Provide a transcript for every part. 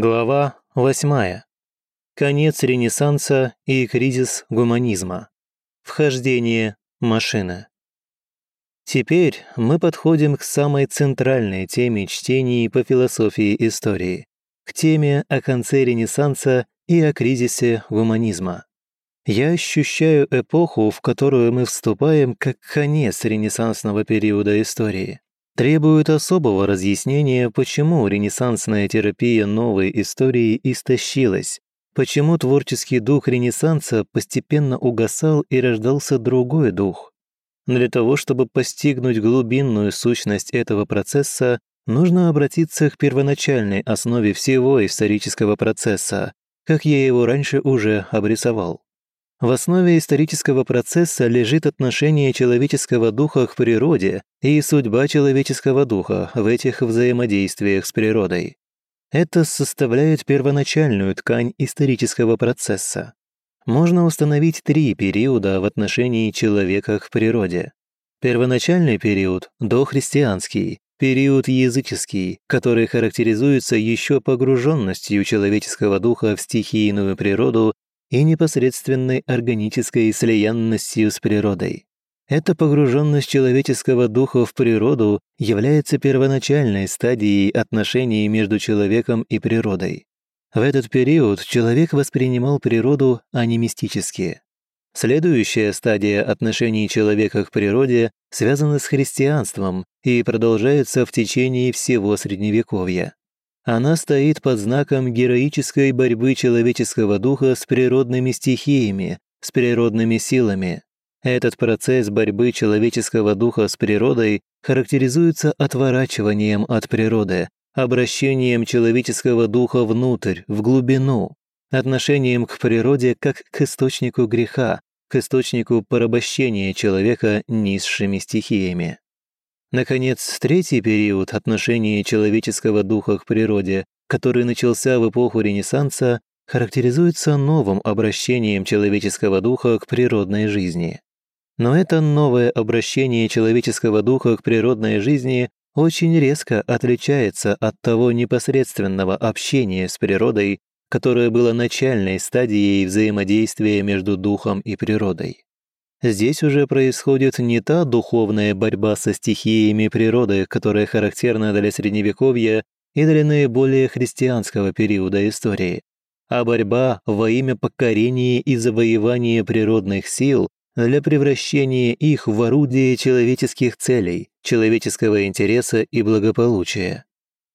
Глава 8. Конец Ренессанса и кризис гуманизма. Вхождение машины. Теперь мы подходим к самой центральной теме чтений по философии истории, к теме о конце Ренессанса и о кризисе гуманизма. Я ощущаю эпоху, в которую мы вступаем, как конец ренессансного периода истории. Требует особого разъяснения, почему ренессансная терапия новой истории истощилась, почему творческий дух Ренессанса постепенно угасал и рождался другой дух. Для того, чтобы постигнуть глубинную сущность этого процесса, нужно обратиться к первоначальной основе всего исторического процесса, как я его раньше уже обрисовал. В основе исторического процесса лежит отношение человеческого духа к природе и судьба человеческого духа в этих взаимодействиях с природой. Это составляет первоначальную ткань исторического процесса. Можно установить три периода в отношении человека к природе. Первоначальный период – дохристианский, период языческий, который характеризуется еще погруженностью человеческого духа в стихийную природу и непосредственной органической слиянностью с природой. Эта погруженность человеческого духа в природу является первоначальной стадией отношений между человеком и природой. В этот период человек воспринимал природу анимистически. Следующая стадия отношений человека к природе связана с христианством и продолжается в течение всего Средневековья. Она стоит под знаком героической борьбы человеческого духа с природными стихиями, с природными силами. Этот процесс борьбы человеческого духа с природой характеризуется отворачиванием от природы, обращением человеческого духа внутрь, в глубину, отношением к природе как к источнику греха, к источнику порабощения человека низшими стихиями. Наконец, третий период отношения человеческого духа к природе, который начался в эпоху Ренессанса, характеризуется новым обращением человеческого духа к природной жизни. Но это новое обращение человеческого духа к природной жизни очень резко отличается от того непосредственного общения с природой, которое было начальной стадией взаимодействия между духом и природой. Здесь уже происходит не та духовная борьба со стихиями природы, которая характерна для Средневековья и для наиболее христианского периода истории, а борьба во имя покорения и завоевания природных сил для превращения их в орудие человеческих целей, человеческого интереса и благополучия.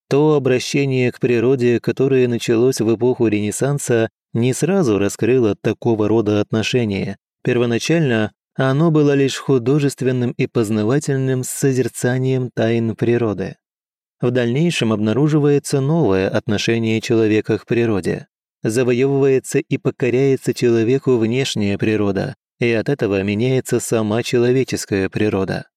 То обращение к природе, которое началось в эпоху Ренессанса, не сразу раскрыло такого рода отношения, Первоначально оно было лишь художественным и познавательным созерцанием тайн природы. В дальнейшем обнаруживается новое отношение человека к природе. Завоевывается и покоряется человеку внешняя природа, и от этого меняется сама человеческая природа.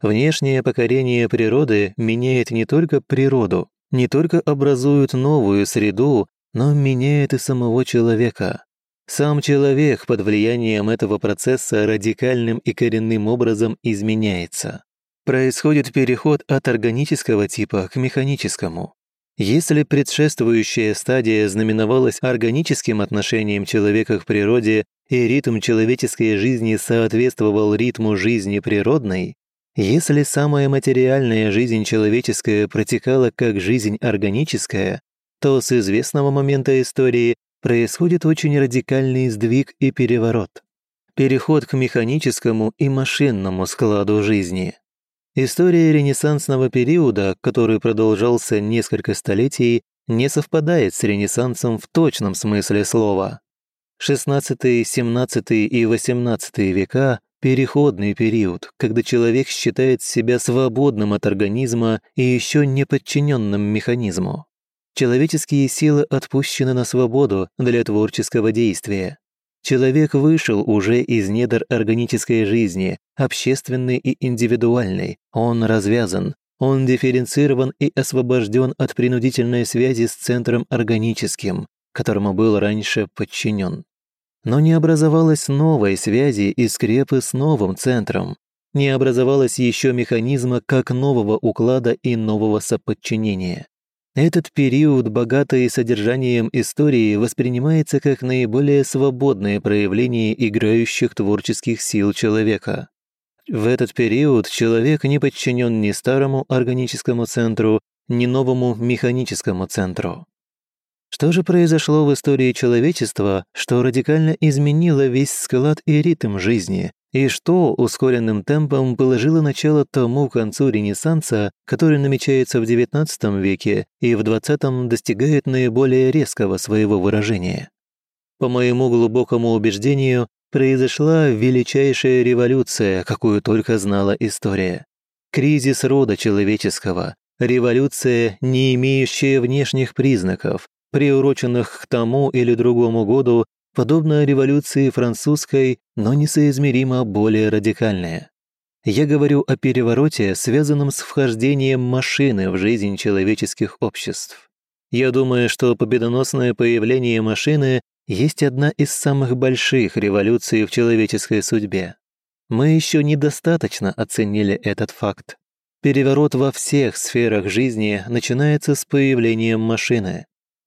Внешнее покорение природы меняет не только природу, не только образует новую среду, но меняет и самого человека. Сам человек под влиянием этого процесса радикальным и коренным образом изменяется. Происходит переход от органического типа к механическому. Если предшествующая стадия знаменовалась органическим отношением человека к природе и ритм человеческой жизни соответствовал ритму жизни природной, если самая материальная жизнь человеческая протекала как жизнь органическая, то с известного момента истории происходит очень радикальный сдвиг и переворот. Переход к механическому и машинному складу жизни. История ренессансного периода, который продолжался несколько столетий, не совпадает с Ренессансом в точном смысле слова. XVI, XVII и XVIII века – переходный период, когда человек считает себя свободным от организма и еще не подчиненным механизму. Человеческие силы отпущены на свободу для творческого действия. Человек вышел уже из недр органической жизни, общественной и индивидуальной. Он развязан, он дифференцирован и освобожден от принудительной связи с центром органическим, которому был раньше подчинен. Но не образовалось новой связи и скрепы с новым центром. Не образовалось еще механизма как нового уклада и нового соподчинения. Этот период, богатый содержанием истории, воспринимается как наиболее свободное проявление играющих творческих сил человека. В этот период человек не подчинен ни старому органическому центру, ни новому механическому центру. Что же произошло в истории человечества, что радикально изменило весь склад и ритм жизни, и что ускоренным темпом положило начало тому концу Ренессанса, который намечается в XIX веке и в XX достигает наиболее резкого своего выражения. По моему глубокому убеждению, произошла величайшая революция, какую только знала история. Кризис рода человеческого, революция, не имеющая внешних признаков, приуроченных к тому или другому году подобно революции французской, но несоизмеримо более радикальная. Я говорю о перевороте, связанном с вхождением машины в жизнь человеческих обществ. Я думаю, что победоносное появление машины есть одна из самых больших революций в человеческой судьбе. Мы еще недостаточно оценили этот факт. Переворот во всех сферах жизни начинается с появлением машины.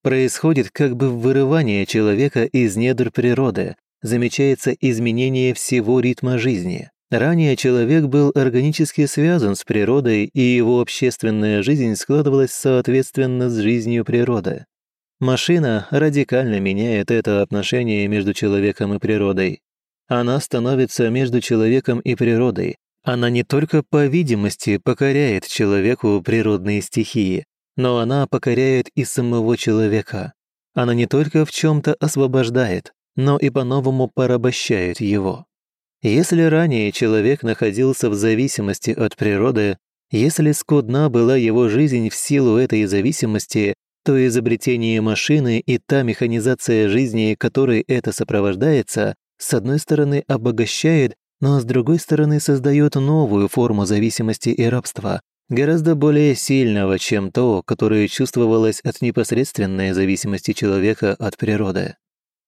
Происходит как бы вырывание человека из недр природы, замечается изменение всего ритма жизни. Ранее человек был органически связан с природой, и его общественная жизнь складывалась соответственно с жизнью природы. Машина радикально меняет это отношение между человеком и природой. Она становится между человеком и природой. Она не только по видимости покоряет человеку природные стихии, но она покоряет и самого человека. Она не только в чем-то освобождает, но и по-новому порабощает его. Если ранее человек находился в зависимости от природы, если скудна была его жизнь в силу этой зависимости, то изобретение машины и та механизация жизни, которой это сопровождается, с одной стороны обогащает, но с другой стороны создает новую форму зависимости и рабства, гораздо более сильного, чем то, которое чувствовалось от непосредственной зависимости человека от природы.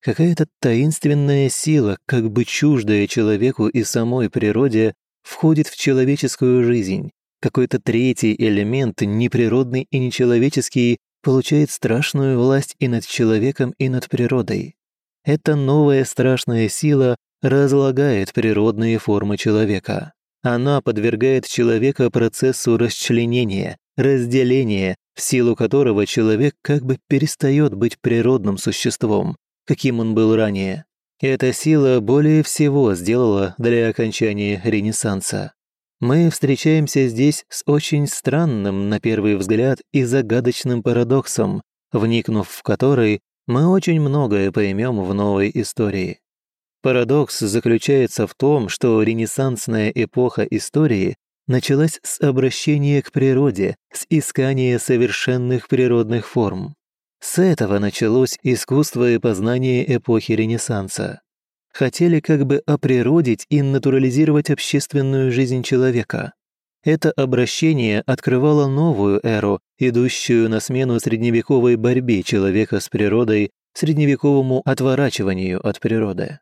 Какая-то таинственная сила, как бы чуждая человеку и самой природе, входит в человеческую жизнь. Какой-то третий элемент, неприродный и нечеловеческий, получает страшную власть и над человеком, и над природой. Эта новая страшная сила разлагает природные формы человека. Она подвергает человека процессу расчленения, разделения, в силу которого человек как бы перестает быть природным существом, каким он был ранее. Эта сила более всего сделала для окончания Ренессанса. Мы встречаемся здесь с очень странным, на первый взгляд, и загадочным парадоксом, вникнув в который, мы очень многое поймем в новой истории. Парадокс заключается в том, что ренессансная эпоха истории началась с обращения к природе, с искания совершенных природных форм. С этого началось искусство и познание эпохи Ренессанса. Хотели как бы оприродить и натурализировать общественную жизнь человека. Это обращение открывало новую эру, идущую на смену средневековой борьбе человека с природой, средневековому отворачиванию от природы.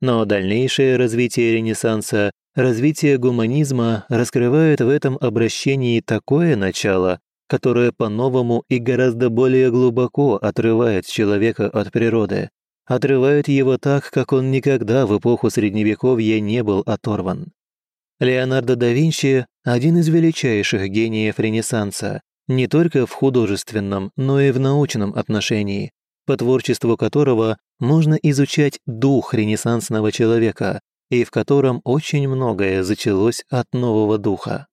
Но дальнейшее развитие Ренессанса, развитие гуманизма раскрывает в этом обращении такое начало, которое по-новому и гораздо более глубоко отрывает человека от природы, отрывает его так, как он никогда в эпоху Средневековья не был оторван. Леонардо да Винчи – один из величайших гениев Ренессанса, не только в художественном, но и в научном отношении, по творчеству которого можно изучать дух ренессансного человека и в котором очень многое зачалось от нового духа.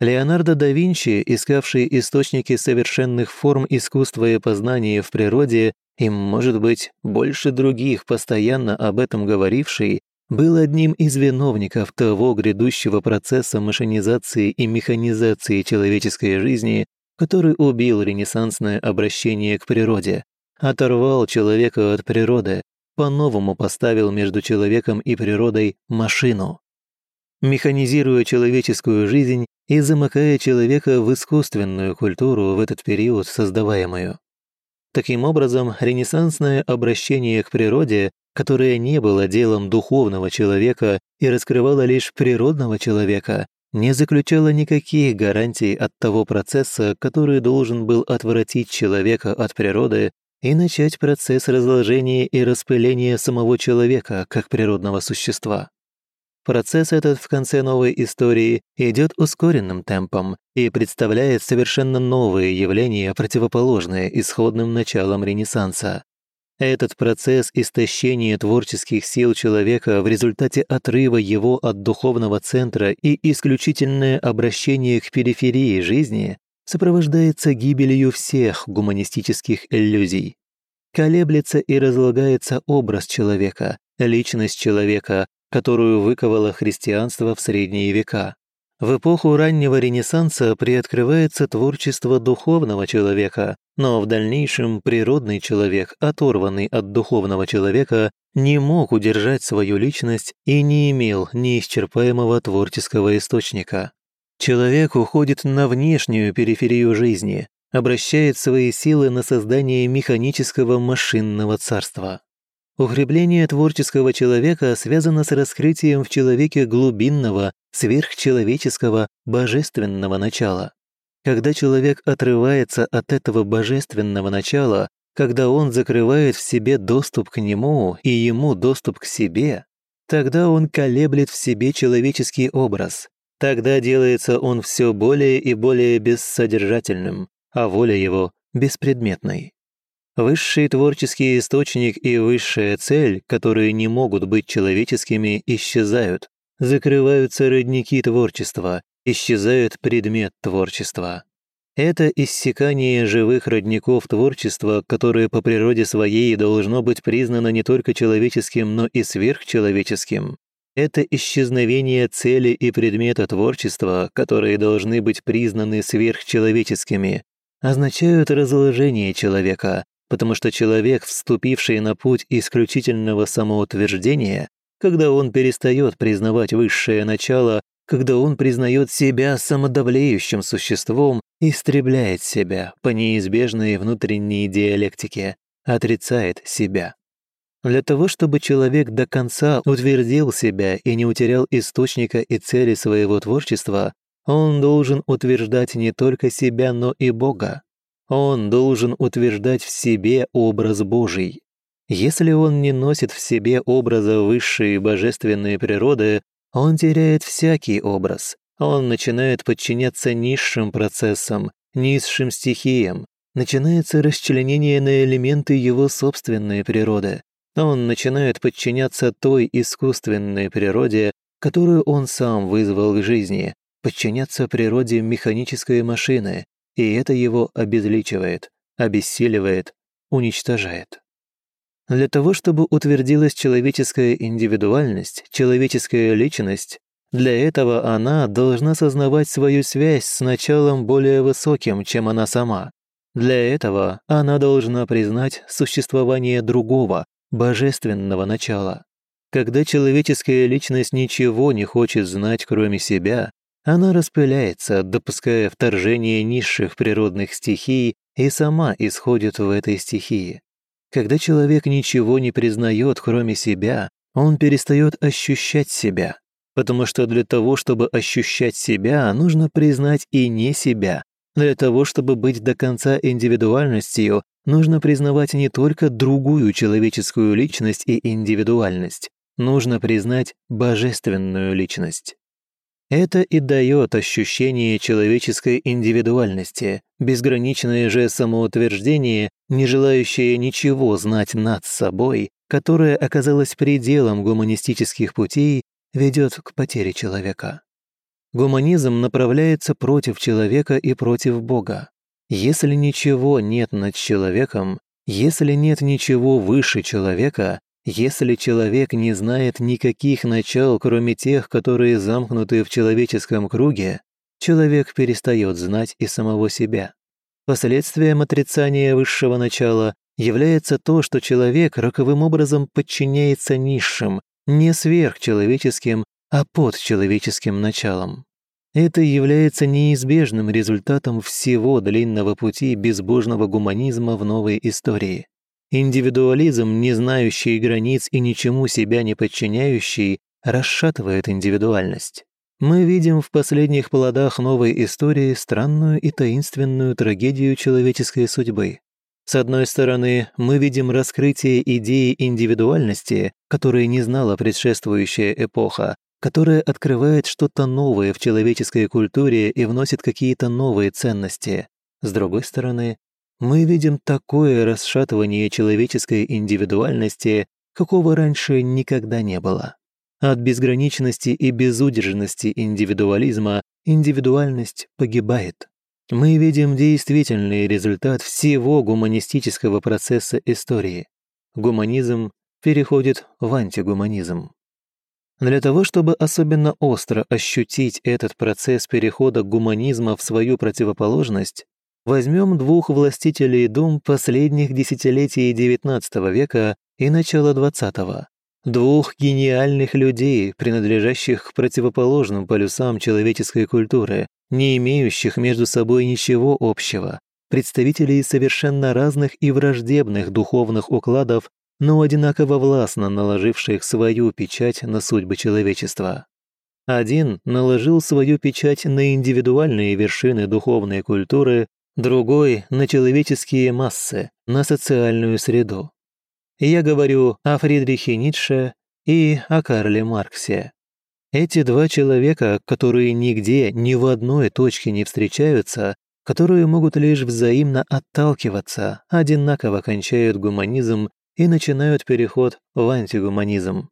Леонардо да Винчи, искавший источники совершенных форм искусства и познания в природе, и, может быть, больше других, постоянно об этом говоривший, был одним из виновников того грядущего процесса машинизации и механизации человеческой жизни, который убил ренессансное обращение к природе, оторвал человека от природы, по-новому поставил между человеком и природой машину. Механизируя человеческую жизнь и замыкая человека в искусственную культуру в этот период создаваемую. Таким образом, ренессансное обращение к природе, которое не было делом духовного человека и раскрывало лишь природного человека, не заключала никаких гарантий от того процесса, который должен был отвратить человека от природы и начать процесс разложения и распыления самого человека как природного существа. Процесс этот в конце новой истории идет ускоренным темпом и представляет совершенно новые явления, противоположные исходным началам Ренессанса. Этот процесс истощения творческих сил человека в результате отрыва его от духовного центра и исключительное обращение к периферии жизни сопровождается гибелью всех гуманистических иллюзий. Колеблется и разлагается образ человека, личность человека, которую выковало христианство в средние века. В эпоху раннего Ренессанса приоткрывается творчество духовного человека, но в дальнейшем природный человек, оторванный от духовного человека, не мог удержать свою личность и не имел неисчерпаемого творческого источника. Человек уходит на внешнюю периферию жизни, обращает свои силы на создание механического машинного царства. Укрепление творческого человека связано с раскрытием в человеке глубинного, сверхчеловеческого, божественного начала. Когда человек отрывается от этого божественного начала, когда он закрывает в себе доступ к нему и ему доступ к себе, тогда он колеблет в себе человеческий образ. Тогда делается он все более и более бессодержательным, а воля его беспредметной. Высший творческий источник и высшая цель, которые не могут быть человеческими, исчезают. Закрываются родники творчества, исчезает предмет творчества. Это иссякание живых родников творчества, которое по природе своей должно быть признано не только человеческим, но и сверхчеловеческим. Это исчезновение цели и предмета творчества, которые должны быть признаны сверхчеловеческими, означают разложение человека, потому что человек, вступивший на путь исключительного самоутверждения, когда он перестает признавать высшее начало, когда он признает себя самодавлеющим существом, истребляет себя по неизбежной внутренней диалектике, отрицает себя. Для того, чтобы человек до конца утвердил себя и не утерял источника и цели своего творчества, он должен утверждать не только себя, но и Бога. Он должен утверждать в себе образ Божий. Если он не носит в себе образа высшей божественной природы, он теряет всякий образ. Он начинает подчиняться низшим процессам, низшим стихиям. Начинается расчленение на элементы его собственной природы. Он начинает подчиняться той искусственной природе, которую он сам вызвал к жизни, подчиняться природе механической машины, и это его обезличивает, обессиливает, уничтожает. Для того, чтобы утвердилась человеческая индивидуальность, человеческая личность, для этого она должна сознавать свою связь с началом более высоким, чем она сама. Для этого она должна признать существование другого, божественного начала. Когда человеческая личность ничего не хочет знать, кроме себя, она распыляется, допуская вторжение низших природных стихий и сама исходит в этой стихии. Когда человек ничего не признает, кроме себя, он перестает ощущать себя, потому что для того, чтобы ощущать себя, нужно признать и не себя. Для того, чтобы быть до конца индивидуальностью, нужно признавать не только другую человеческую личность и индивидуальность, нужно признать божественную личность. Это и дает ощущение человеческой индивидуальности, безграничное же самоутверждение, не желающее ничего знать над собой, которое оказалось пределом гуманистических путей, ведет к потере человека. Гуманизм направляется против человека и против Бога. Если ничего нет над человеком, если нет ничего выше человека, если человек не знает никаких начал, кроме тех, которые замкнуты в человеческом круге, человек перестает знать и самого себя. Последствием отрицания высшего начала является то, что человек роковым образом подчиняется низшим, не сверхчеловеческим, а подчеловеческим началам. Это является неизбежным результатом всего длинного пути безбожного гуманизма в новой истории. Индивидуализм, не знающий границ и ничему себя не подчиняющий, расшатывает индивидуальность. мы видим в последних плодах новой истории странную и таинственную трагедию человеческой судьбы. С одной стороны, мы видим раскрытие идеи индивидуальности, которой не знала предшествующая эпоха, которая открывает что-то новое в человеческой культуре и вносит какие-то новые ценности. С другой стороны, мы видим такое расшатывание человеческой индивидуальности, какого раньше никогда не было. От безграничности и безудержности индивидуализма индивидуальность погибает. Мы видим действительный результат всего гуманистического процесса истории. Гуманизм переходит в антигуманизм. Для того, чтобы особенно остро ощутить этот процесс перехода гуманизма в свою противоположность, возьмем двух властителей дум последних десятилетий XIX века и начала XX, Двух гениальных людей, принадлежащих к противоположным полюсам человеческой культуры, не имеющих между собой ничего общего, представителей совершенно разных и враждебных духовных укладов, но одинаково властно наложивших свою печать на судьбы человечества. Один наложил свою печать на индивидуальные вершины духовной культуры, другой – на человеческие массы, на социальную среду. Я говорю о Фридрихе Ницше и о Карле Марксе. Эти два человека, которые нигде, ни в одной точке не встречаются, которые могут лишь взаимно отталкиваться, одинаково кончают гуманизм и начинают переход в антигуманизм.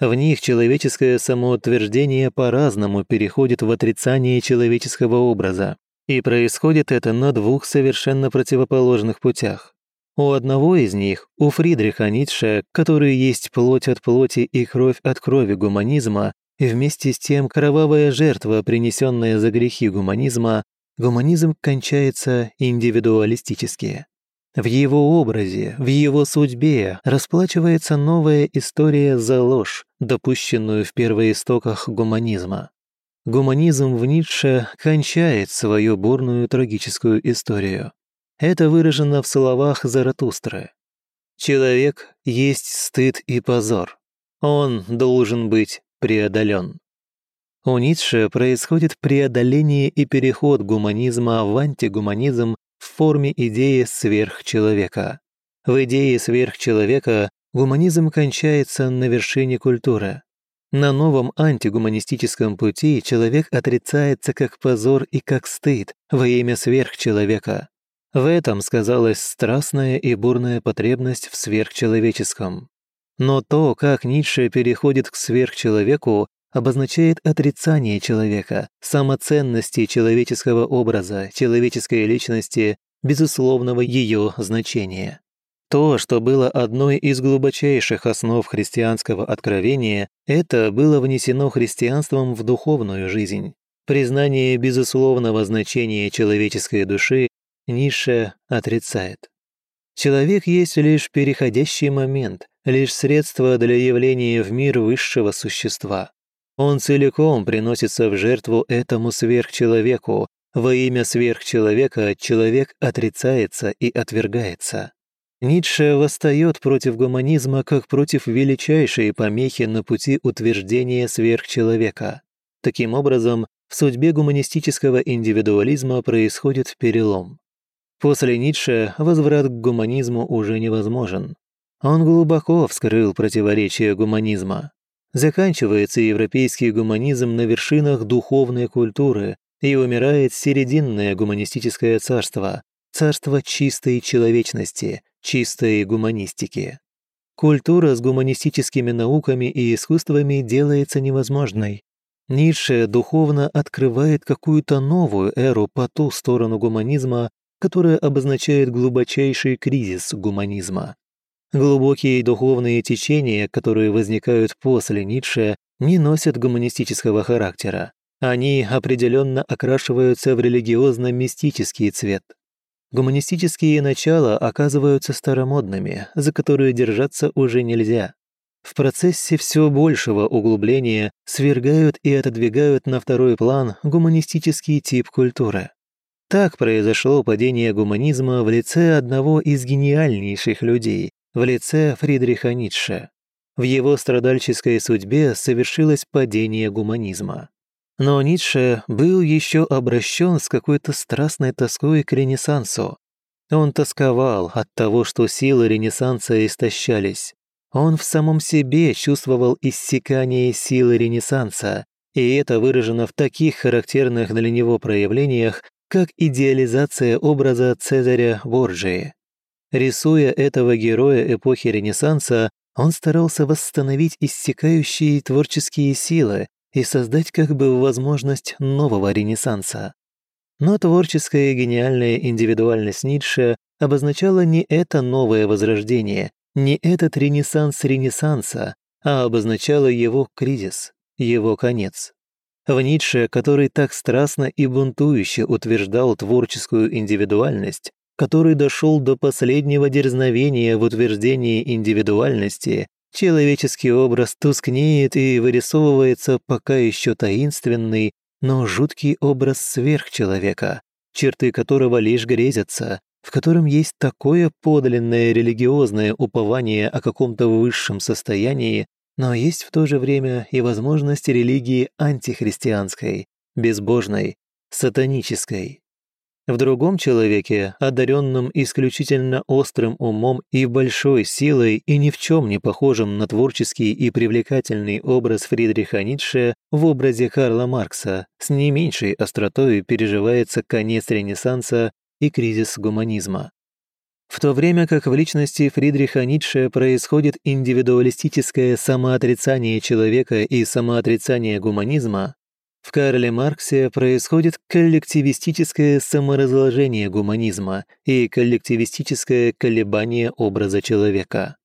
В них человеческое самоутверждение по-разному переходит в отрицание человеческого образа, и происходит это на двух совершенно противоположных путях. У одного из них, у Фридриха Ницше, который есть плоть от плоти и кровь от крови гуманизма, и вместе с тем кровавая жертва, принесенная за грехи гуманизма, гуманизм кончается индивидуалистически. В его образе, в его судьбе расплачивается новая история за ложь, допущенную в первоистоках гуманизма. Гуманизм в Ницше кончает свою бурную трагическую историю. Это выражено в словах Заратустры. «Человек есть стыд и позор. Он должен быть преодолен». У Ницше происходит преодоление и переход гуманизма в антигуманизм в форме идеи сверхчеловека. В идее сверхчеловека гуманизм кончается на вершине культуры. На новом антигуманистическом пути человек отрицается как позор и как стыд во имя сверхчеловека. В этом сказалась страстная и бурная потребность в сверхчеловеческом. Но то, как Ницше переходит к сверхчеловеку, обозначает отрицание человека, самоценности человеческого образа, человеческой личности, безусловного ее значения. То, что было одной из глубочайших основ христианского откровения, это было внесено христианством в духовную жизнь. Признание безусловного значения человеческой души Ниша отрицает. Человек есть лишь переходящий момент, лишь средство для явления в мир высшего существа. Он целиком приносится в жертву этому сверхчеловеку. Во имя сверхчеловека человек отрицается и отвергается. Ницше восстает против гуманизма как против величайшей помехи на пути утверждения сверхчеловека. Таким образом, в судьбе гуманистического индивидуализма происходит перелом. После Ницше возврат к гуманизму уже невозможен. Он глубоко вскрыл противоречия гуманизма. Заканчивается европейский гуманизм на вершинах духовной культуры и умирает серединное гуманистическое царство, царство чистой человечности, чистой гуманистики. Культура с гуманистическими науками и искусствами делается невозможной. Ницше духовно открывает какую-то новую эру по ту сторону гуманизма, которое обозначает глубочайший кризис гуманизма. Глубокие духовные течения, которые возникают после Ницше, не носят гуманистического характера. Они определенно окрашиваются в религиозно-мистический цвет. Гуманистические начала оказываются старомодными, за которые держаться уже нельзя. В процессе все большего углубления свергают и отодвигают на второй план гуманистический тип культуры. Так произошло падение гуманизма в лице одного из гениальнейших людей, в лице Фридриха Ницше. В его страдальческой судьбе совершилось падение гуманизма. Но Ницше был еще обращен с какой-то страстной тоской к Ренессансу. Он тосковал от того, что силы Ренессанса истощались. Он в самом себе чувствовал иссякание силы Ренессанса, и это выражено в таких характерных для него проявлениях, как идеализация образа Цезаря Борджии. Рисуя этого героя эпохи Ренессанса, он старался восстановить иссякающие творческие силы и создать как бы возможность нового Ренессанса. Но творческая гениальная индивидуальность Ницше обозначала не это новое возрождение, не этот ренессанс Ренессанса, а обозначала его кризис, его конец. В Ницше, который так страстно и бунтующе утверждал творческую индивидуальность, который дошел до последнего дерзновения в утверждении индивидуальности, человеческий образ тускнеет и вырисовывается пока еще таинственный, но жуткий образ сверхчеловека, черты которого лишь грезятся, в котором есть такое подлинное религиозное упование о каком-то высшем состоянии, но есть в то же время и возможность религии антихристианской, безбожной, сатанической. В другом человеке, одаренном исключительно острым умом и большой силой и ни в чем не похожим на творческий и привлекательный образ Фридриха Ницше в образе Карла Маркса, с не меньшей остротой переживается конец Ренессанса и кризис гуманизма. В то время как в личности Фридриха Ницше происходит индивидуалистическое самоотрицание человека и самоотрицание гуманизма, в Карле Марксе происходит коллективистическое саморазложение гуманизма и коллективистическое колебание образа человека.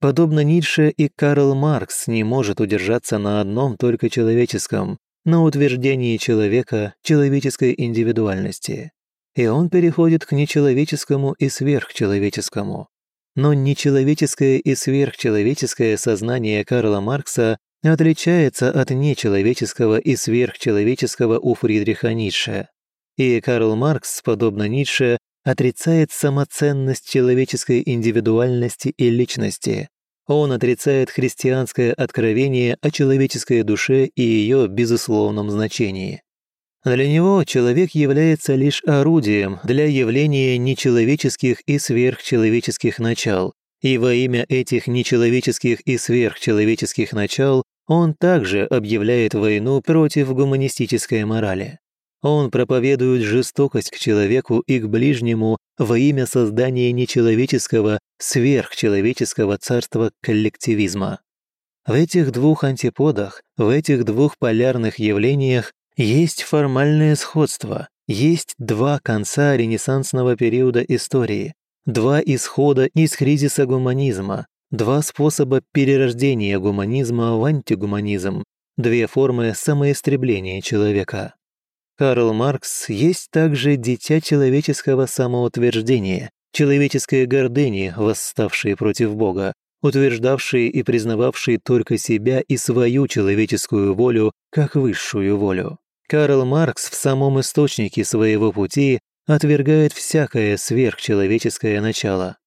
Подобно Ницше и Карл Маркс не может удержаться на одном только человеческом, на утверждении человека, человеческой индивидуальности и он переходит к нечеловеческому и сверхчеловеческому. Но нечеловеческое и сверхчеловеческое сознание Карла Маркса отличается от нечеловеческого и сверхчеловеческого у Фридриха Ницше. И Карл Маркс, подобно Ницше, отрицает самоценность человеческой индивидуальности и личности. Он отрицает христианское откровение о человеческой душе и ее безусловном значении. Для него человек является лишь орудием для явления нечеловеческих и сверхчеловеческих начал, и во имя этих нечеловеческих и сверхчеловеческих начал он также объявляет войну против гуманистической морали. Он проповедует жестокость к человеку и к ближнему во имя создания нечеловеческого, сверхчеловеческого царства коллективизма. В этих двух антиподах, в этих двух полярных явлениях есть формальное сходство, есть два конца ренессансного периода истории, два исхода из кризиса гуманизма, два способа перерождения гуманизма в антигуманизм, две формы самоистребления человека. Карл Маркс есть также дитя человеческого самоутверждения, человеческой гордыни, восставшей против Бога, утверждавшие и признававшие только себя и свою человеческую волю как высшую волю. Карл Маркс в самом источнике своего пути отвергает всякое сверхчеловеческое начало.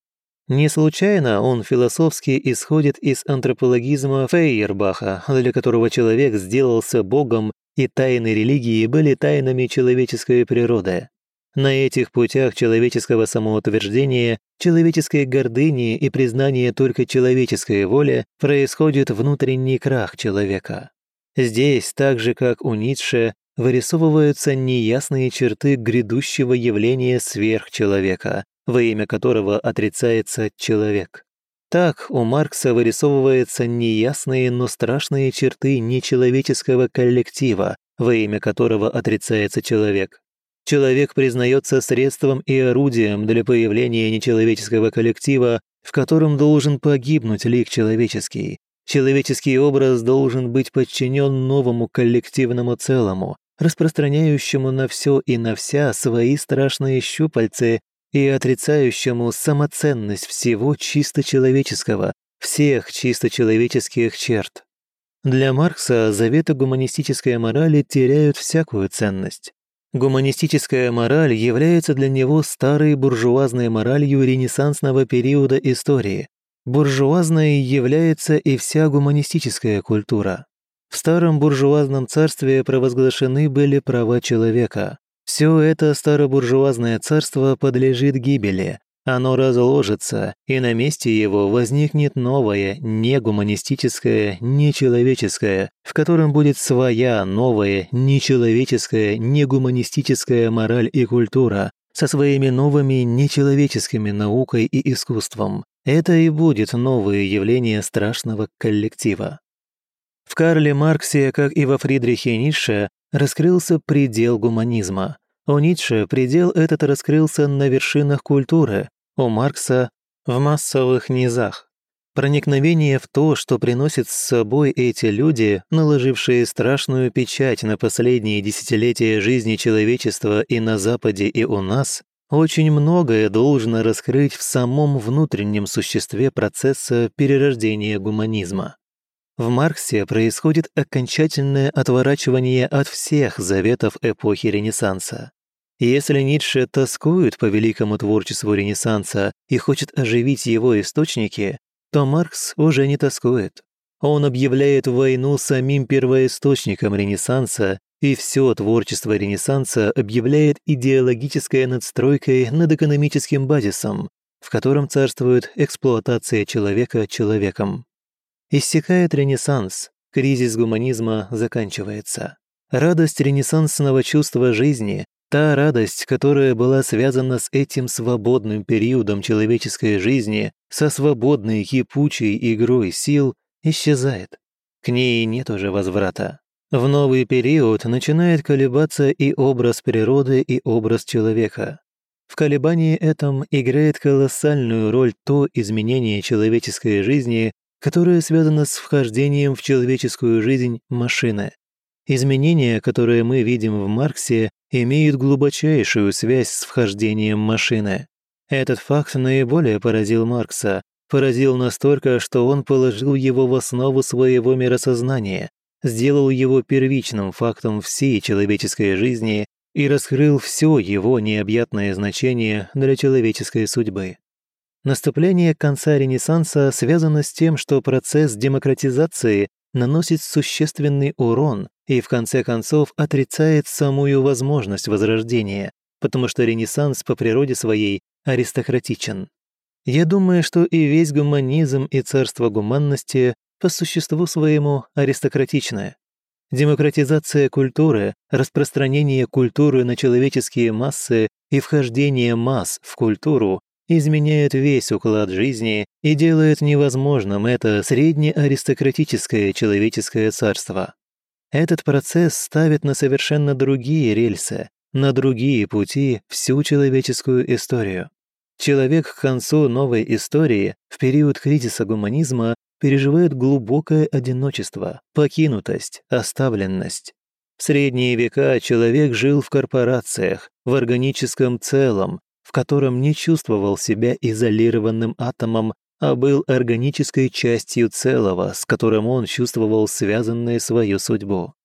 Не случайно он философски исходит из антропологизма Фейербаха, для которого человек сделался богом и тайны религии были тайнами человеческой природы. На этих путях человеческого самоутверждения, человеческой гордыни и признания только человеческой воли происходит внутренний крах человека. Здесь, так же как у Ницше, вырисовываются неясные черты грядущего явления сверхчеловека, во имя которого отрицается человек. Так у Маркса вырисовываются неясные, но страшные черты нечеловеческого коллектива, во имя которого отрицается человек. Человек признается средством и орудием для появления нечеловеческого коллектива, в котором должен погибнуть лик человеческий. Человеческий образ должен быть подчинен новому коллективному целому, распространяющему на все и на вся свои страшные щупальцы и отрицающему самоценность всего чисто человеческого, всех чисто человеческих черт. Для Маркса заветы гуманистической морали теряют всякую ценность. Гуманистическая мораль является для него старой буржуазной моралью ренессансного периода истории. Буржуазной является и вся гуманистическая культура. В старом буржуазном царстве провозглашены были права человека. Все это старобуржуазное царство подлежит гибели, оно разложится, и на месте его возникнет новое, не гуманистическое, нечеловеческое, в котором будет своя новая, нечеловеческая, негуманистическая мораль и культура, со своими новыми нечеловеческими наукой и искусством. Это и будет новое явление страшного коллектива. В Карле Марксе, как и во Фридрихе Ницше, раскрылся предел гуманизма. У Ницше предел этот раскрылся на вершинах культуры, у Маркса в массовых низах. Проникновение в то, что приносят с собой эти люди, наложившие страшную печать на последние десятилетия жизни человечества и на Западе, и у нас, очень многое должно раскрыть в самом внутреннем существе процесса перерождения гуманизма. В Марксе происходит окончательное отворачивание от всех заветов эпохи Ренессанса. Если Ницше тоскует по великому творчеству Ренессанса и хочет оживить его источники, то Маркс уже не тоскует. Он объявляет войну самим первоисточникам Ренессанса, и все творчество Ренессанса объявляет идеологической надстройкой над экономическим базисом, в котором царствует эксплуатация человека человеком. Иссякает Ренессанс, кризис гуманизма заканчивается. Радость ренессансного чувства жизни Та радость, которая была связана с этим свободным периодом человеческой жизни, со свободной кипучей игрой сил, исчезает. К ней нет уже возврата. В новый период начинает колебаться и образ природы, и образ человека. В колебании этом играет колоссальную роль то изменение человеческой жизни, которое связано с вхождением в человеческую жизнь машины. Изменения, которые мы видим в Марксе, имеют глубочайшую связь с вхождением машины. Этот факт наиболее поразил Маркса, поразил настолько, что он положил его в основу своего миросознания, сделал его первичным фактом всей человеческой жизни и раскрыл все его необъятное значение для человеческой судьбы. Наступление конца Ренессанса связано с тем, что процесс демократизации наносит существенный урон и в конце концов отрицает самую возможность возрождения, потому что Ренессанс по природе своей аристократичен. Я думаю, что и весь гуманизм и царство гуманности по существу своему аристократичное. Демократизация культуры, распространение культуры на человеческие массы и вхождение масс в культуру изменяет весь уклад жизни и делает невозможным это среднеаристократическое человеческое царство. Этот процесс ставит на совершенно другие рельсы, на другие пути всю человеческую историю. Человек к концу новой истории, в период кризиса гуманизма, переживает глубокое одиночество, покинутость, оставленность. В средние века человек жил в корпорациях, в органическом целом, в котором не чувствовал себя изолированным атомом, а был органической частью целого, с которым он чувствовал связанную свою судьбу.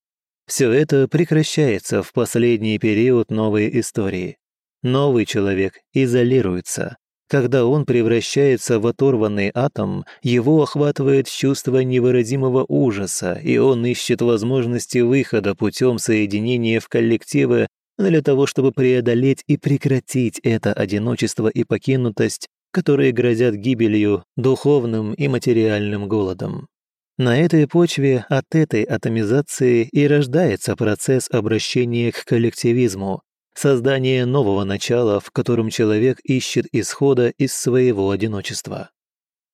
Все это прекращается в последний период новой истории. Новый человек изолируется. Когда он превращается в оторванный атом, его охватывает чувство невыразимого ужаса, и он ищет возможности выхода путем соединения в коллективы для того, чтобы преодолеть и прекратить это одиночество и покинутость, которые грозят гибелью, духовным и материальным голодом. На этой почве от этой атомизации и рождается процесс обращения к коллективизму, создание нового начала, в котором человек ищет исхода из своего одиночества.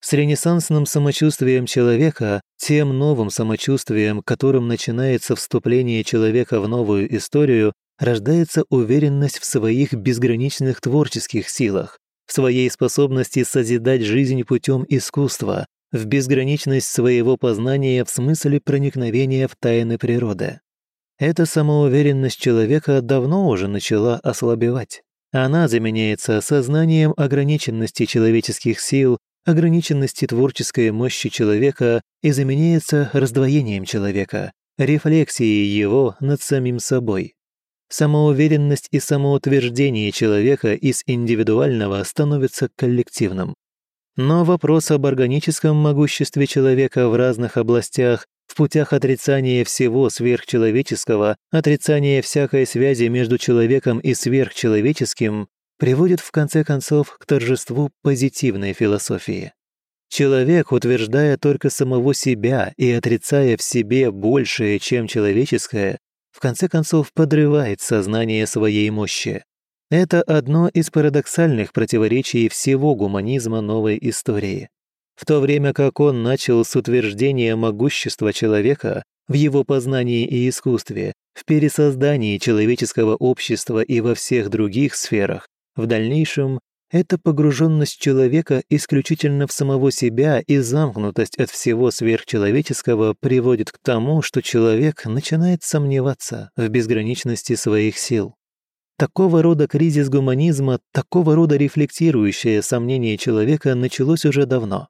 С ренессансным самочувствием человека, тем новым самочувствием, которым начинается вступление человека в новую историю, рождается уверенность в своих безграничных творческих силах, в своей способности созидать жизнь путем искусства, в безграничность своего познания в смысле проникновения в тайны природы. Эта самоуверенность человека давно уже начала ослабевать. Она заменяется сознанием ограниченности человеческих сил, ограниченности творческой мощи человека и заменяется раздвоением человека, рефлексией его над самим собой. Самоуверенность и самоутверждение человека из индивидуального становится коллективным. Но вопрос об органическом могуществе человека в разных областях в путях отрицания всего сверхчеловеческого, отрицания всякой связи между человеком и сверхчеловеческим, приводит в конце концов к торжеству позитивной философии. Человек, утверждая только самого себя и отрицая в себе большее, чем человеческое, в конце концов подрывает сознание своей мощи. Это одно из парадоксальных противоречий всего гуманизма новой истории. В то время как он начал с утверждения могущества человека в его познании и искусстве, в пересоздании человеческого общества и во всех других сферах, в дальнейшем эта погруженность человека исключительно в самого себя и замкнутость от всего сверхчеловеческого приводит к тому, что человек начинает сомневаться в безграничности своих сил. Такого рода кризис гуманизма, такого рода рефлектирующее сомнение человека началось уже давно.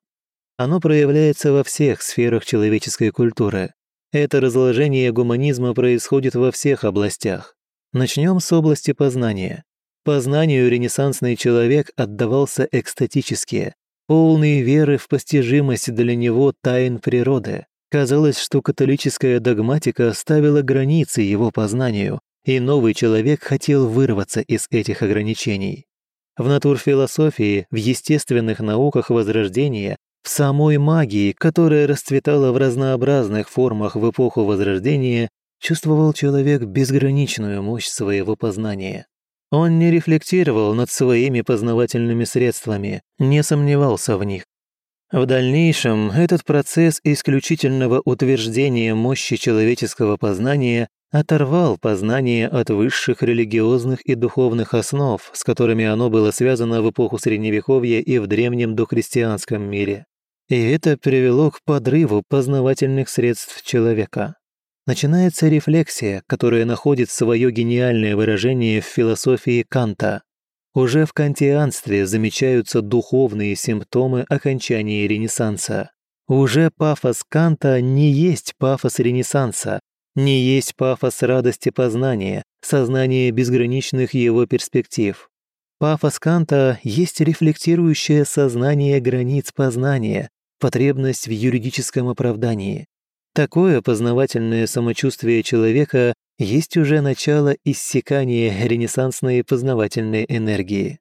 Оно проявляется во всех сферах человеческой культуры. Это разложение гуманизма происходит во всех областях. Начнем с области познания. Познанию ренессансный человек отдавался экстатически, полный веры в постижимость для него тайн природы. Казалось, что католическая догматика ставила границы его познанию, и новый человек хотел вырваться из этих ограничений. В натурфилософии, в естественных науках Возрождения в самой магии, которая расцветала в разнообразных формах в эпоху Возрождения, чувствовал человек безграничную мощь своего познания. Он не рефлектировал над своими познавательными средствами, не сомневался в них. В дальнейшем этот процесс исключительного утверждения мощи человеческого познания оторвал познание от высших религиозных и духовных основ, с которыми оно было связано в эпоху Средневековья и в древнем дохристианском мире. И это привело к подрыву познавательных средств человека. Начинается рефлексия, которая находит свое гениальное выражение в философии Канта. Уже в кантианстве замечаются духовные симптомы окончания Ренессанса. Уже пафос Канта не есть пафос Ренессанса, не есть пафос радости познания, сознания безграничных его перспектив. Пафос Канта есть рефлектирующее сознание границ познания, потребность в юридическом оправдании. Такое познавательное самочувствие человека есть уже начало иссякания ренессансной познавательной энергии.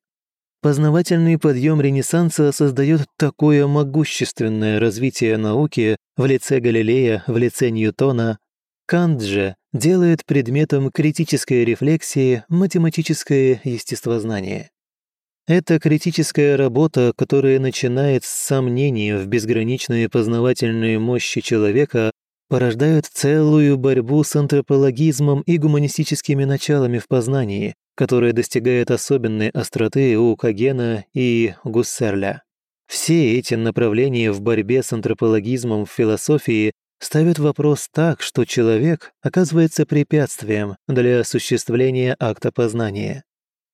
Познавательный подъем Ренессанса создает такое могущественное развитие науки в лице Галилея, в лице Ньютона. Кант же делает предметом критической рефлексии математическое естествознание. Это критическая работа, которая начинает с сомнений в безграничные познавательные мощи человека, порождает целую борьбу с антропологизмом и гуманистическими началами в познании, которая достигает особенной остроты у Кагена и Гуссерля. Все эти направления в борьбе с антропологизмом в философии ставят вопрос так, что человек оказывается препятствием для осуществления акта познания.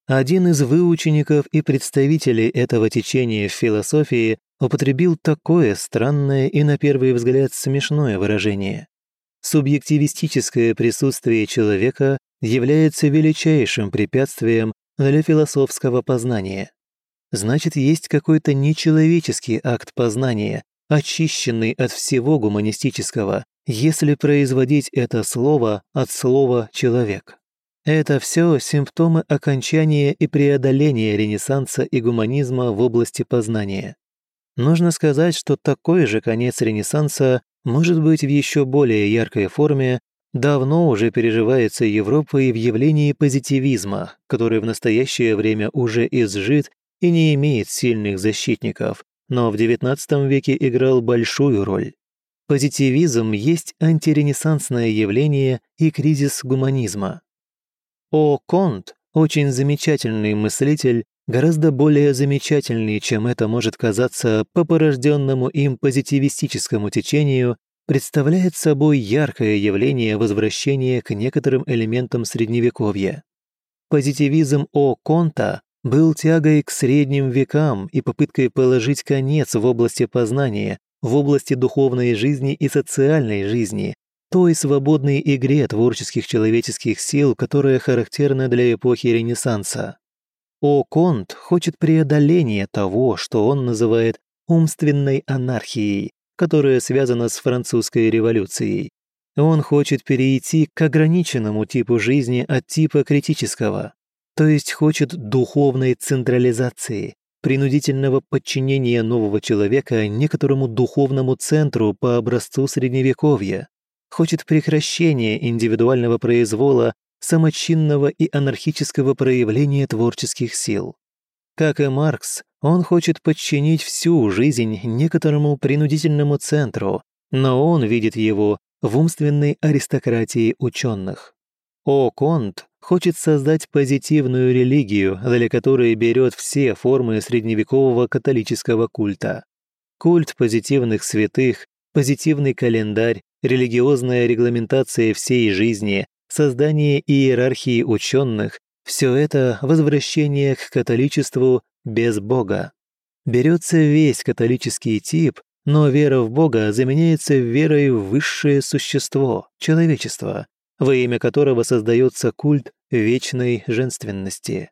Один из выучеников и представителей этого течения в философии употребил такое странное и на первый взгляд смешное выражение. Субъективистическое присутствие человека является величайшим препятствием для философского познания. Значит, есть какой-то нечеловеческий акт познания, очищенный от всего гуманистического, если производить это слово от слова «человек». Это все симптомы окончания и преодоления Ренессанса и гуманизма в области познания. Нужно сказать, что такой же конец Ренессанса может быть в еще более яркой форме, давно уже переживается Европой в явлении позитивизма, который в настоящее время уже изжит и не имеет сильных защитников, но в XIX веке играл большую роль. Позитивизм есть антиренессансное явление и кризис гуманизма. О. Конт, очень замечательный мыслитель, гораздо более замечательный, чем это может казаться по порожденному им позитивистическому течению, представляет собой яркое явление возвращения к некоторым элементам Средневековья. Позитивизм О. Конта был тягой к средним векам и попыткой положить конец в области познания, в области духовной жизни и социальной жизни, той свободной игре творческих человеческих сил, которая характерна для эпохи Ренессанса. О Конт хочет преодоления того, что он называет умственной анархией, которое связано с французской революцией. Он хочет перейти к ограниченному типу жизни от типа критического, то есть хочет духовной централизации, принудительного подчинения нового человека некоторому духовному центру по образцу Средневековья, хочет прекращения индивидуального произвола, самочинного и анархического проявления творческих сил. Как и Маркс, он хочет подчинить всю жизнь некоторому принудительному центру, но он видит его в умственной аристократии ученых. О Конт хочет создать позитивную религию, для которой берет все формы средневекового католического культа. Культ позитивных святых, позитивный календарь, религиозная регламентация всей жизни, создание иерархии ученых – все это возвращение к католичеству без Бога. Берется весь католический тип, но вера в Бога заменяется верой в высшее существо, человечество, во имя которого создается культ вечной женственности.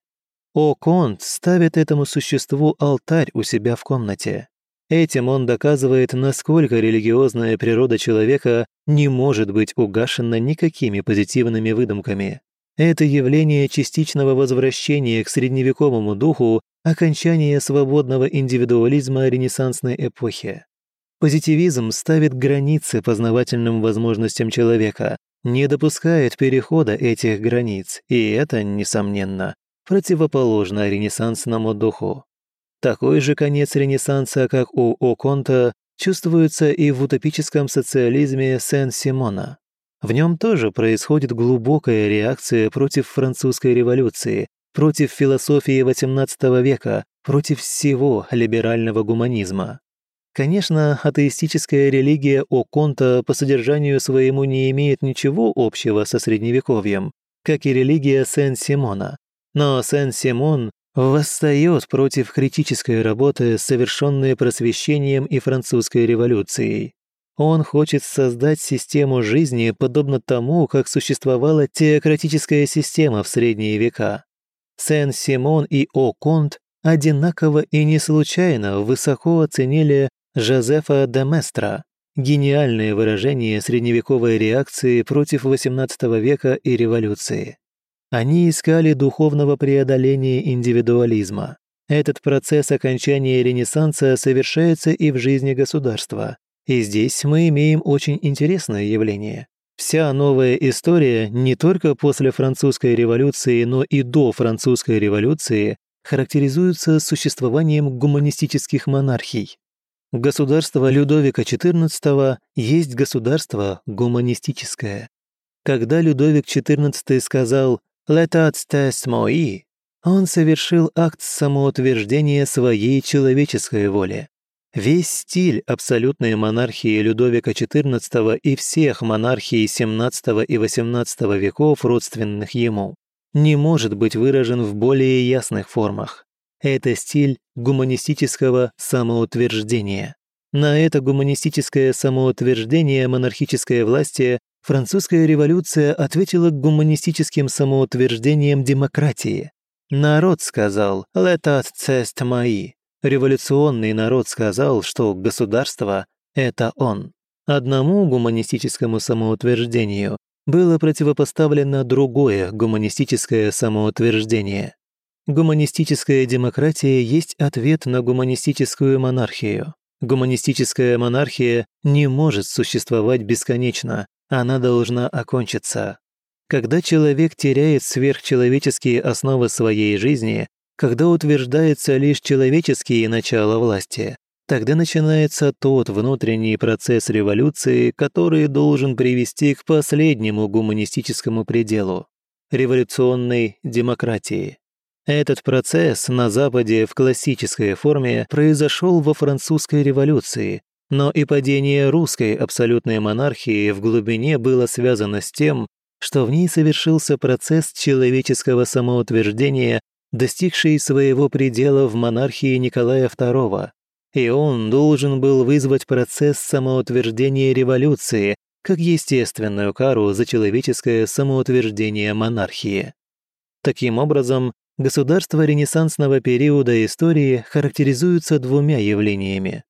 О Конт ставит этому существу алтарь у себя в комнате. Этим он доказывает, насколько религиозная природа человека не может быть угашена никакими позитивными выдумками. Это явление частичного возвращения к средневековому духу, окончания свободного индивидуализма ренессансной эпохи. Позитивизм ставит границы познавательным возможностям человека, не допускает перехода этих границ, и это, несомненно, противоположно ренессансному духу. Такой же конец Ренессанса, как у Оконта, чувствуется и в утопическом социализме Сен-Симона. В нем тоже происходит глубокая реакция против французской революции, против философии XVIII века, против всего либерального гуманизма. Конечно, атеистическая религия Оконта по содержанию своему не имеет ничего общего со Средневековьем, как и религия Сен-Симона. Но Сен-Симон восстает против критической работы, совершенной просвещением и французской революцией. Он хочет создать систему жизни, подобно тому, как существовала теократическая система в средние века. Сен-Симон и О-Конт одинаково и не случайно высоко оценили Жозефа де Местра, гениальное выражение средневековой реакции против XVIII века и революции. Они искали духовного преодоления индивидуализма. Этот процесс окончания Ренессанса совершается и в жизни государства. И здесь мы имеем очень интересное явление. Вся новая история не только после французской революции, но и до французской революции характеризуется существованием гуманистических монархий. Государство Людовика XIV есть государство гуманистическое. Когда Людовик XIV сказал «L'état est moi», он совершил акт самоутверждения своей человеческой воли. Весь стиль абсолютной монархии Людовика XIV и всех монархий XVII и XVIII веков, родственных ему, не может быть выражен в более ясных формах. Это стиль гуманистического самоутверждения. На это гуманистическое самоутверждение монархической власти Французская революция ответила гуманистическим самоутверждением демократии. Народ сказал «L'état c'est moi». Революционный народ сказал, что государство – это он. Одному гуманистическому самоутверждению было противопоставлено другое гуманистическое самоутверждение. Гуманистическая демократия есть ответ на гуманистическую монархию. Гуманистическая монархия не может существовать бесконечно, она должна окончиться. Когда человек теряет сверхчеловеческие основы своей жизни, когда утверждается лишь человеческие начала власти, тогда начинается тот внутренний процесс революции, который должен привести к последнему гуманистическому пределу – революционной демократии. Этот процесс на Западе в классической форме произошел во французской революции, но и падение русской абсолютной монархии в глубине было связано с тем, что в ней совершился процесс человеческого самоутверждения, достигший своего предела в монархии Николая II, и он должен был вызвать процесс самоутверждения революции как естественную кару за человеческое самоутверждение монархии. Таким образом, государства ренессансного периода истории характеризуются двумя явлениями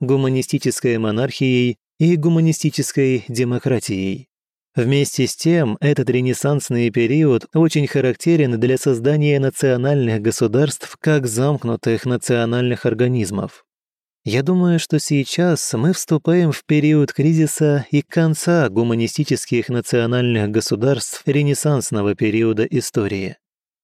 гуманистической монархией и гуманистической демократией. Вместе с тем, этот ренессансный период очень характерен для создания национальных государств как замкнутых национальных организмов. Я думаю, что сейчас мы вступаем в период кризиса и конца гуманистических национальных государств ренессансного периода истории.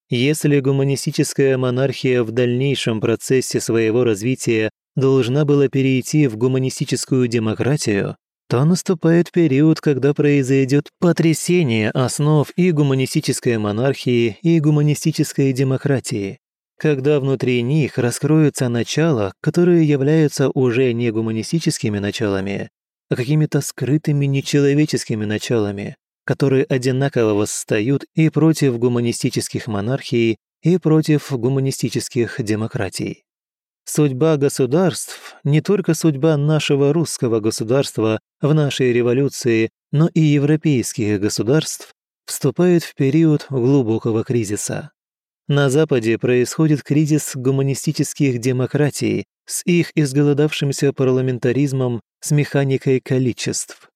Если гуманистическая монархия в дальнейшем процессе своего развития должна была перейти в гуманистическую демократию, то наступает период, когда произойдет потрясение основ и гуманистической монархии, и гуманистической демократии, когда внутри них раскроются начала, которые являются уже не гуманистическими началами, а какими-то скрытыми нечеловеческими началами, которые одинаково восстают и против гуманистических монархий, и против гуманистических демократий. Судьба государств, не только судьба нашего русского государства в нашей революции, но и европейских государств, вступает в период глубокого кризиса. На Западе происходит кризис гуманистических демократий с их изголодавшимся парламентаризмом, с механикой количеств.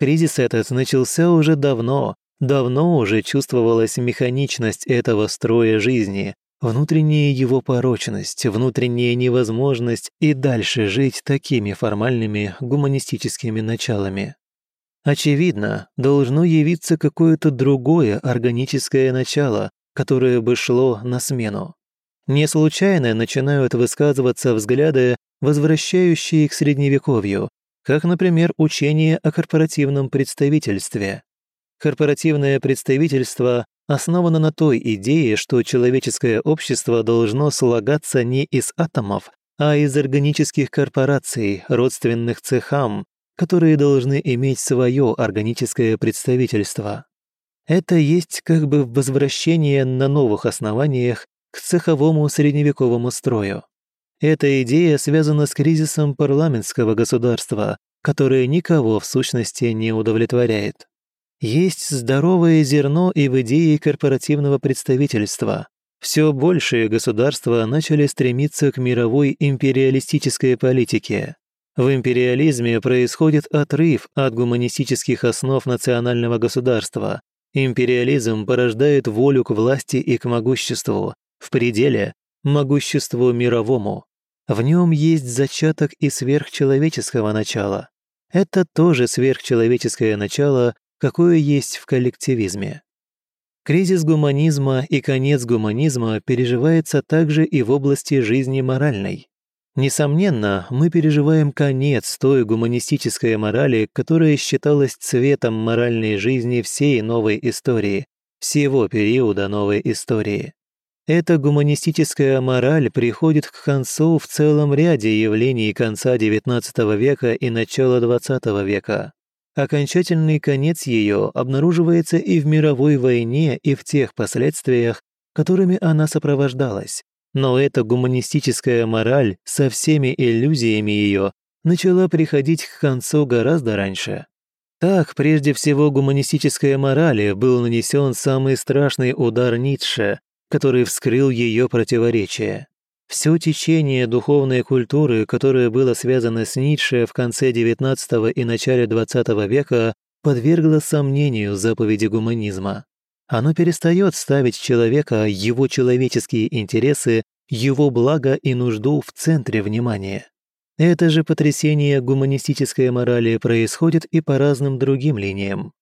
Кризис этот начался уже давно, давно уже чувствовалась механичность этого строя жизни, внутренняя его порочность, внутренняя невозможность и дальше жить такими формальными гуманистическими началами. Очевидно, должно явиться какое-то другое органическое начало, которое бы шло на смену. Не случайно начинают высказываться взгляды, возвращающие к Средневековью, как, например, учение о корпоративном представительстве. Корпоративное представительство основано на той идее, что человеческое общество должно слагаться не из атомов, а из органических корпораций, родственных цехам, которые должны иметь свое органическое представительство. Это есть как бы возвращение на новых основаниях к цеховому средневековому строю. Эта идея связана с кризисом парламентского государства, которое никого в сущности не удовлетворяет. Есть здоровое зерно и в идее корпоративного представительства. Все большие государства начали стремиться к мировой империалистической политике. В империализме происходит отрыв от гуманистических основ национального государства. Империализм порождает волю к власти и к могуществу, в пределе – могуществу мировому. В нем есть зачаток и сверхчеловеческого начала. Это тоже сверхчеловеческое начало, какое есть в коллективизме. Кризис гуманизма и конец гуманизма переживается также и в области жизни моральной. Несомненно, мы переживаем конец той гуманистической морали, которая считалась цветом моральной жизни всей новой истории, всего периода новой истории. Эта гуманистическая мораль приходит к концу в целом ряде явлений конца XIX века и начала XX века. Окончательный конец ее обнаруживается и в мировой войне, и в тех последствиях, которыми она сопровождалась. Но эта гуманистическая мораль со всеми иллюзиями ее начала приходить к концу гораздо раньше. Так, прежде всего, гуманистической морали был нанесен самый страшный удар Ницше, который вскрыл ее противоречия. Все течение духовной культуры, которое было связано с Ницше в конце XIX и начале XX века, подвергло сомнению заповеди гуманизма. Оно перестает ставить человека, его человеческие интересы, его благо и нужду в центре внимания. Это же потрясение гуманистической морали происходит и по разным другим линиям.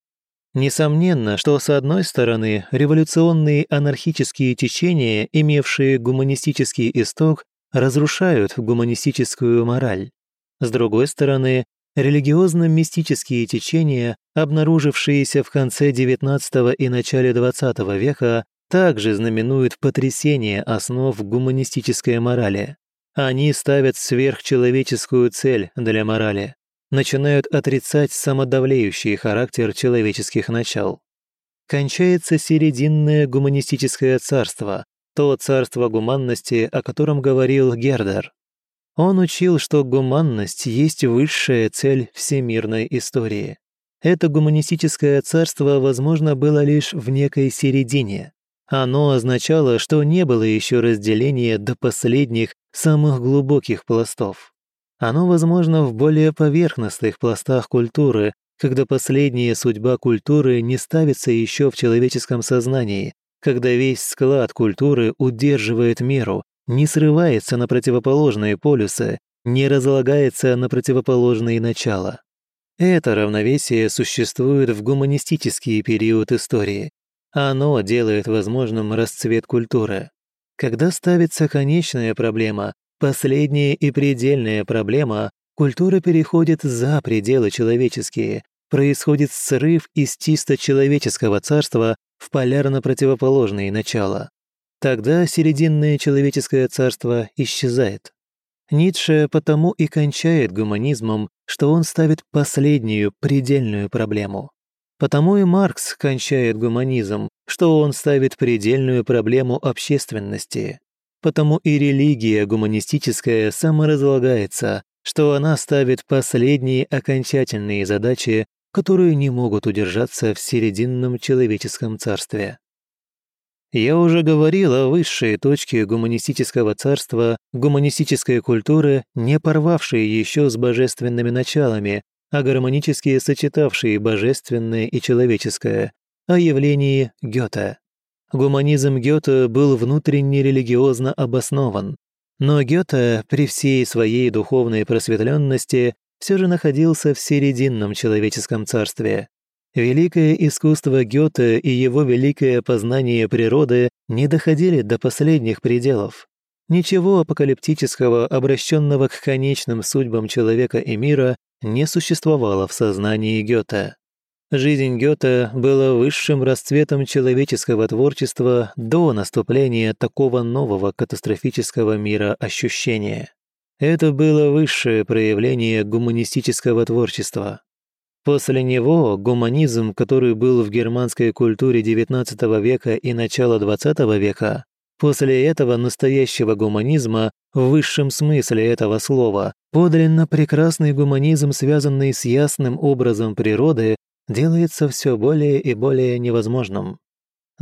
Несомненно, что с одной стороны революционные анархические течения, имевшие гуманистический исток, разрушают гуманистическую мораль. С другой стороны, религиозно-мистические течения, обнаружившиеся в конце XIX и начале XX века, также знаменуют потрясение основ гуманистической морали. Они ставят сверхчеловеческую цель для морали начинают отрицать самодавлеющий характер человеческих начал. Кончается серединное гуманистическое царство, то царство гуманности, о котором говорил Гердер. Он учил, что гуманность есть высшая цель всемирной истории. Это гуманистическое царство возможно было лишь в некой середине. Оно означало, что не было еще разделения до последних, самых глубоких пластов. Оно возможно в более поверхностных пластах культуры, когда последняя судьба культуры не ставится еще в человеческом сознании, когда весь склад культуры удерживает меру, не срывается на противоположные полюсы, не разлагается на противоположные начала. Это равновесие существует в гуманистический период истории. Оно делает возможным расцвет культуры. Когда ставится конечная проблема, последняя и предельная проблема, культура переходит за пределы человеческие, происходит срыв из чисто человеческого царства в полярно противоположные начала. Тогда серединное человеческое царство исчезает. Ницше потому и кончает гуманизмом, что он ставит последнюю предельную проблему. Потому и Маркс кончает гуманизм, что он ставит предельную проблему общественности. Потому и религия гуманистическая саморазлагается, что она ставит последние окончательные задачи которые не могут удержаться в серединном человеческом царстве. Я уже говорил о высшей точке гуманистического царства, гуманистической культуры, не порвавшей еще с божественными началами, а гармонически сочетавшей божественное и человеческое, о явлении Гёте. Гуманизм Гёте был внутренне религиозно обоснован, но Гёте при всей своей духовной просветленности все же находился в серединном человеческом царстве. Великое искусство Гёте и его великое познание природы не доходили до последних пределов. Ничего апокалиптического, обращенного к конечным судьбам человека и мира, не существовало в сознании Гёте. Жизнь Гёте была высшим расцветом человеческого творчества до наступления такого нового катастрофического мира ощущения. Это было высшее проявление гуманистического творчества. После него гуманизм, который был в германской культуре XIX века и начала XX века, после этого настоящего гуманизма в высшем смысле этого слова, подлинно прекрасный гуманизм, связанный с ясным образом природы, делается все более и более невозможным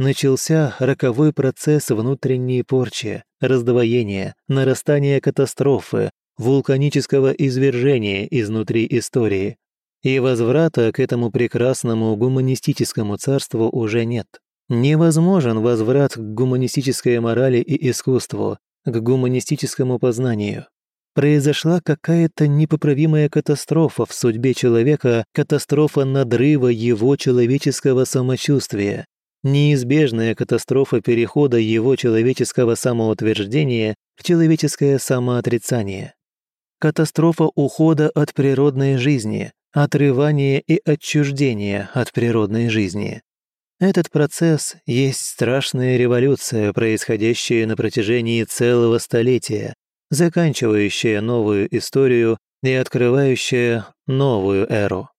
начался роковой процесс внутренней порчи, раздвоения, нарастания катастрофы, вулканического извержения изнутри истории. И возврата к этому прекрасному гуманистическому царству уже нет. Невозможен возврат к гуманистической морали и искусству, к гуманистическому познанию. Произошла какая-то непоправимая катастрофа в судьбе человека, катастрофа надрыва его человеческого самочувствия, неизбежная катастрофа перехода его человеческого самоутверждения в человеческое самоотрицание. Катастрофа ухода от природной жизни, отрывания и отчуждения от природной жизни. Этот процесс есть страшная революция, происходящая на протяжении целого столетия, заканчивающая новую историю и открывающая новую эру.